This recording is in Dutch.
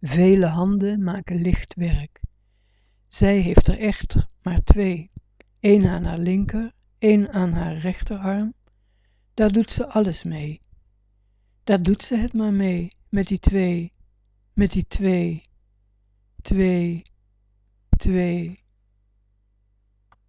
vele handen maken licht werk. Zij heeft er echter maar twee. Één aan haar linker één aan haar rechterarm. Daar doet ze alles mee. Daar doet ze het maar mee met die twee met die twee twee twee.